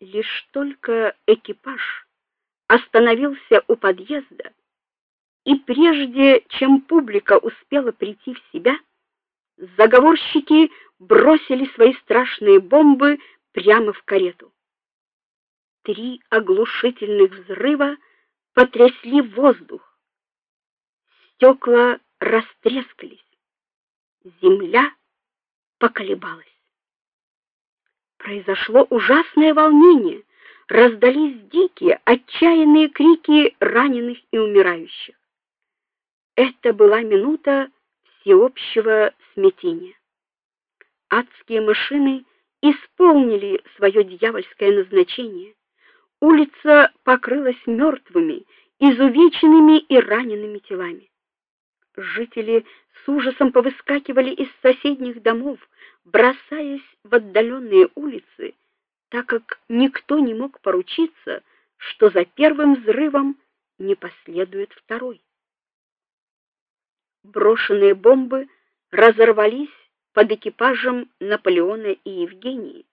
Лишь только экипаж остановился у подъезда, и прежде чем публика успела прийти в себя, заговорщики бросили свои страшные бомбы прямо в карету. Три оглушительных взрыва потрясли воздух. Стекла растрескались. Земля поколебалась. Произошло ужасное волнение, раздались дикие, отчаянные крики раненых и умирающих. Это была минута всеобщего смятения. Адские машины исполнили свое дьявольское назначение. Улица покрылась мертвыми, изувеченными и ранеными телами. Жители с ужасом повыскакивали из соседних домов, бросаясь в отдаленные улицы, так как никто не мог поручиться, что за первым взрывом не последует второй. Брошенные бомбы разорвались под экипажем Наполеона и Евгении,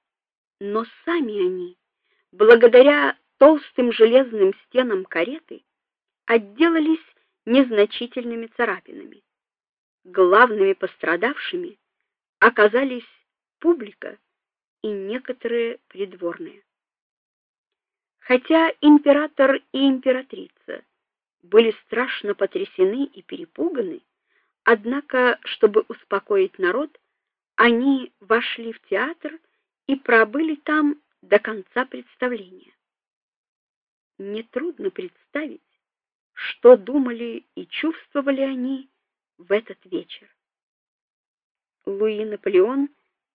но сами они, благодаря толстым железным стенам кареты, отделались незначительными царапинами. Главными пострадавшими оказались публика и некоторые придворные. Хотя император и императрица были страшно потрясены и перепуганы, однако, чтобы успокоить народ, они вошли в театр и пробыли там до конца представления. Нетрудно представить, что думали и чувствовали они в этот вечер. Луи Наполеон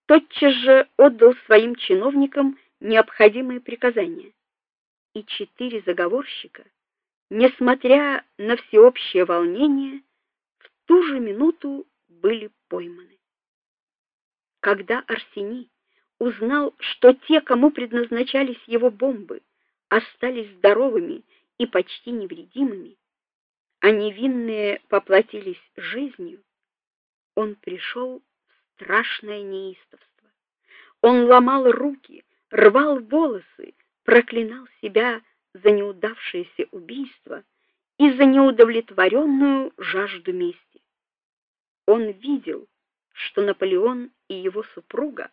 тотчас же отдал своим чиновникам необходимые приказания. И четыре заговорщика, несмотря на всеобщее волнение, в ту же минуту были пойманы. Когда Арсений узнал, что те, кому предназначались его бомбы, остались здоровыми и почти невредимыми, а невинные поплатились жизнью, он пришел страшное неистовство. Он ломал руки, рвал волосы, проклинал себя за неудавшееся убийство и за неудовлетворенную жажду мести. Он видел, что Наполеон и его супруга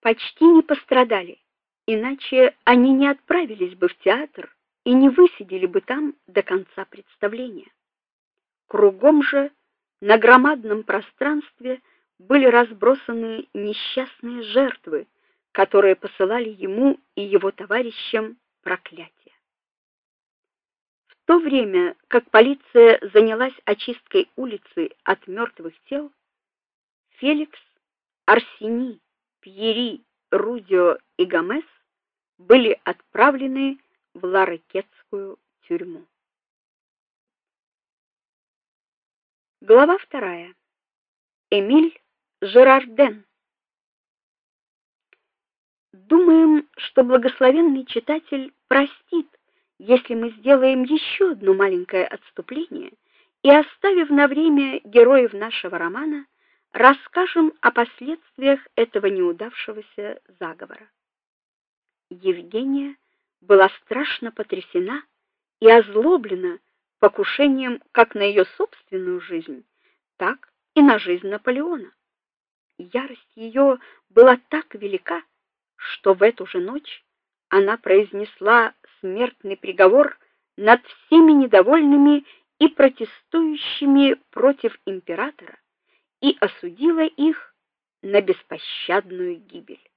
почти не пострадали, иначе они не отправились бы в театр и не высидели бы там до конца представления. Кругом же на громадном пространстве были разбросаны несчастные жертвы, которые посылали ему и его товарищам проклятия. В то время, как полиция занялась очисткой улицы от мертвых тел, Феликс, Арсений, Пьери, Рудио и Гомес были отправлены в Ларекетскую тюрьму. Глава вторая. Эмиль Жерарден. Думаем, что благословенный читатель простит, если мы сделаем еще одно маленькое отступление и оставив на время героев нашего романа, расскажем о последствиях этого неудавшегося заговора. Евгения была страшно потрясена и озлоблена покушением как на ее собственную жизнь, так и на жизнь Наполеона. Ярость ее была так велика, что в эту же ночь она произнесла смертный приговор над всеми недовольными и протестующими против императора и осудила их на беспощадную гибель.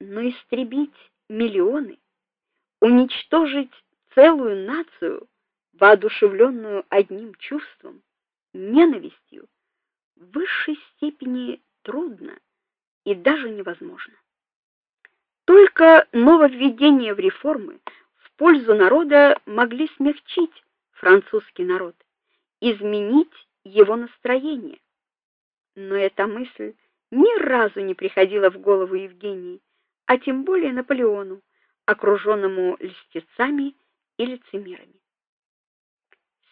Но истребить миллионы, уничтожить целую нацию, воодушевленную одним чувством ненавистью, в высшей степени трудно и даже невозможно. Только нововведения в реформы в пользу народа могли смягчить французский народ, изменить его настроение. Но эта мысль ни разу не приходила в голову Евгении, а тем более Наполеону, окруженному льстецами и лицемерами.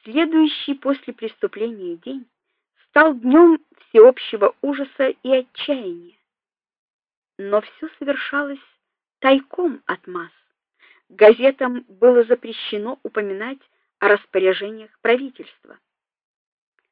Следующий после преступления день стал днем всеобщего ужаса и отчаяния. Но все совершалось тайком от масс. Газетам было запрещено упоминать о распоряжениях правительства.